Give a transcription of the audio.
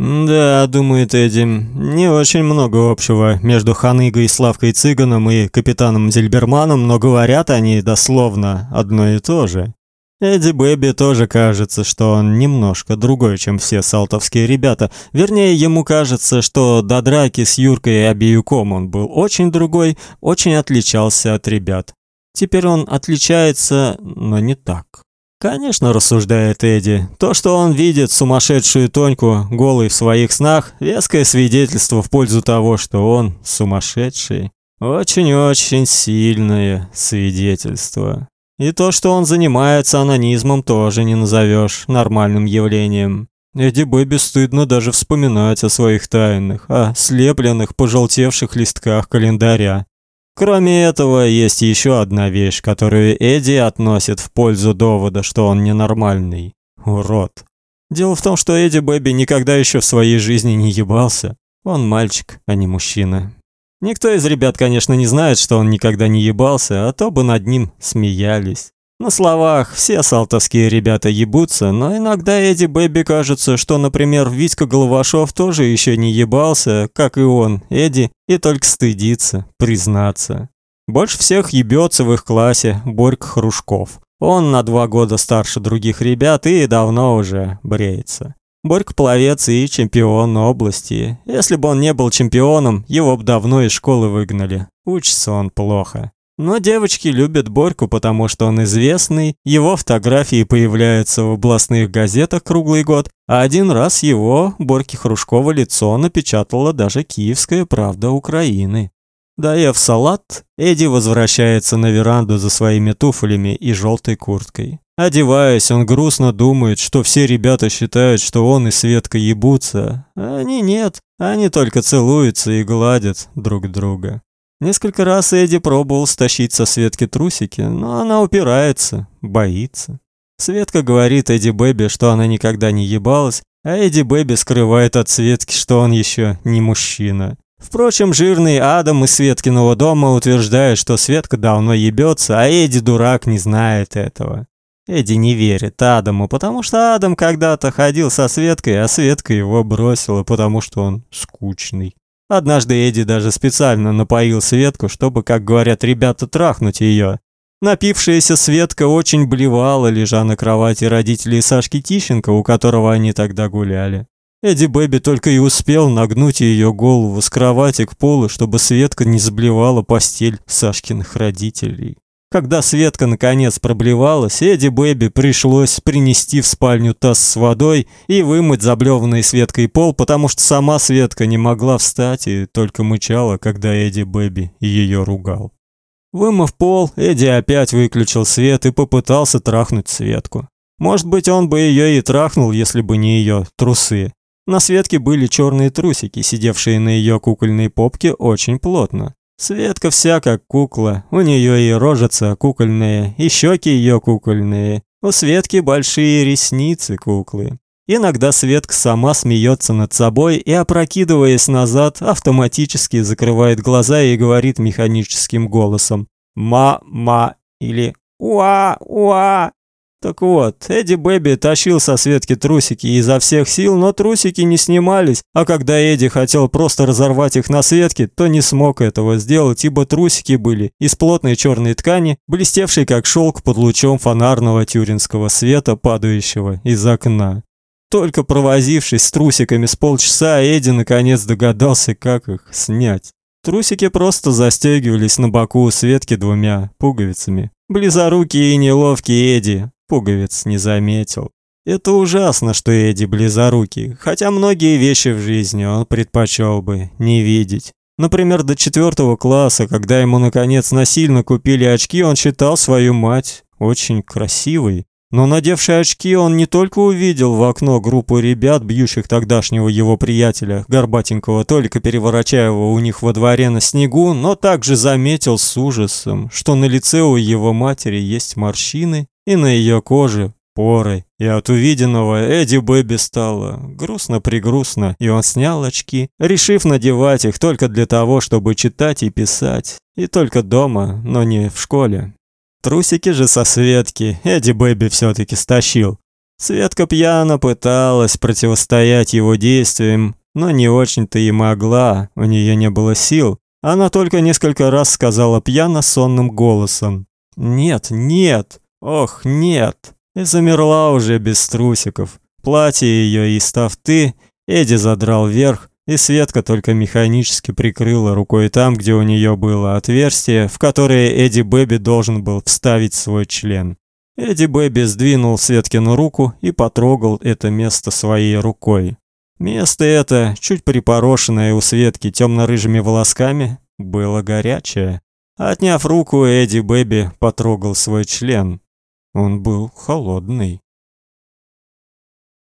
Да, думает Эдди, не очень много общего между Ханыгой, Славкой Цыганом и капитаном Зельберманом, но говорят они дословно одно и то же. Эдди Бэби тоже кажется, что он немножко другой, чем все салтовские ребята. Вернее, ему кажется, что до драки с Юркой и Абиюком он был очень другой, очень отличался от ребят. Теперь он отличается, но не так. Конечно, рассуждает Эдди, то, что он видит сумасшедшую Тоньку голой в своих снах, веское свидетельство в пользу того, что он сумасшедший. Очень-очень сильное свидетельство. И то, что он занимается анонизмом, тоже не назовешь нормальным явлением. Эдди Бэби стыдно даже вспоминать о своих тайнах, о слепленных, пожелтевших листках календаря. Кроме этого, есть еще одна вещь, которую Эдди относит в пользу довода, что он ненормальный. Урод. Дело в том, что Эдди Бэби никогда еще в своей жизни не ебался. Он мальчик, а не мужчина. Никто из ребят, конечно, не знает, что он никогда не ебался, а то бы над ним смеялись. На словах все салтовские ребята ебутся, но иногда Эдди Бэби кажется, что, например, Витька Головашов тоже еще не ебался, как и он, Эдди, и только стыдится признаться. Больше всех ебется в их классе Борька Хрушков. Он на два года старше других ребят и давно уже бреется. Борька пловец и чемпион области. Если бы он не был чемпионом, его бы давно из школы выгнали. Учится он плохо. Но девочки любят Борьку, потому что он известный, его фотографии появляются в областных газетах круглый год, а один раз его, Борьки Хрушкова, лицо напечатала даже Киевская правда Украины. Доев салат, Эдди возвращается на веранду за своими туфлями и желтой курткой. Одеваясь, он грустно думает, что все ребята считают, что он и Светка ебутся, они нет, они только целуются и гладят друг друга. Несколько раз Эдди пробовал стащить со Светки трусики, но она упирается, боится. Светка говорит Эдди Бэби, что она никогда не ебалась, а Эдди Бэби скрывает от Светки, что он еще не мужчина. Впрочем, жирный Адам из Светкиного дома утверждает, что Светка давно ебется, а Эдди дурак не знает этого. Эдди не верит Адаму, потому что Адам когда-то ходил со Светкой, а Светка его бросила, потому что он скучный. Однажды Эдди даже специально напоил Светку, чтобы, как говорят ребята, трахнуть ее. Напившаяся Светка очень блевала, лежа на кровати родителей Сашки Тищенко, у которого они тогда гуляли. Эдди Бэби только и успел нагнуть ее голову с кровати к полу, чтобы Светка не заблевала постель Сашкиных родителей. Когда Светка наконец проблевалась, Эдди Бэби пришлось принести в спальню таз с водой и вымыть заблеванный Светкой пол, потому что сама Светка не могла встать и только мычала, когда Эдди Бэби ее ругал. Вымыв пол, Эдди опять выключил свет и попытался трахнуть Светку. Может быть, он бы ее и трахнул, если бы не ее трусы. На Светке были черные трусики, сидевшие на ее кукольной попке очень плотно. Светка вся как кукла, у нее и рожица кукольная, и щеки ее кукольные, у Светки большие ресницы куклы. Иногда Светка сама смеется над собой и, опрокидываясь назад, автоматически закрывает глаза и говорит механическим голосом «Ма-ма» или «Уа-уа». Так вот, Эдди Бэби тащил со Светки трусики изо всех сил, но трусики не снимались, а когда Эдди хотел просто разорвать их на Светке, то не смог этого сделать, ибо трусики были из плотной черной ткани, блестевшей как шелк под лучом фонарного тюринского света, падающего из окна. Только провозившись с трусиками с полчаса, Эдди наконец догадался, как их снять. Трусики просто застегивались на боку у Светки двумя пуговицами. Близорукий и неловкий Эдди пуговиц не заметил. Это ужасно, что Эдди близорукий, хотя многие вещи в жизни он предпочел бы не видеть. Например, до четвертого класса, когда ему наконец насильно купили очки, он считал свою мать очень красивой. Но надевший очки, он не только увидел в окно группу ребят, бьющих тогдашнего его приятеля, горбатенького Толика Переворачаева у них во дворе на снегу, но также заметил с ужасом, что на лице у его матери есть морщины, и на ее коже поры. И от увиденного Эдди Бэби стало грустно-пригрустно, и он снял очки, решив надевать их только для того, чтобы читать и писать, и только дома, но не в школе. Трусики же со Светки Эдди Бэби все таки стащил. Светка пьяно пыталась противостоять его действиям, но не очень-то и могла, у нее не было сил. Она только несколько раз сказала пьяно сонным голосом: "Нет, нет. Ох, нет". И замерла уже без трусиков. Платье ее из тафты Эдди задрал вверх, и Светка только механически прикрыла рукой там, где у нее было отверстие, в которое Эдди Бэби должен был вставить свой член. Эдди Бэби сдвинул Светкину руку и потрогал это место своей рукой. Место это, чуть припорошенное у Светки темно-рыжими волосками, было горячее. Отняв руку, Эдди Бэби потрогал свой член. Он был холодный.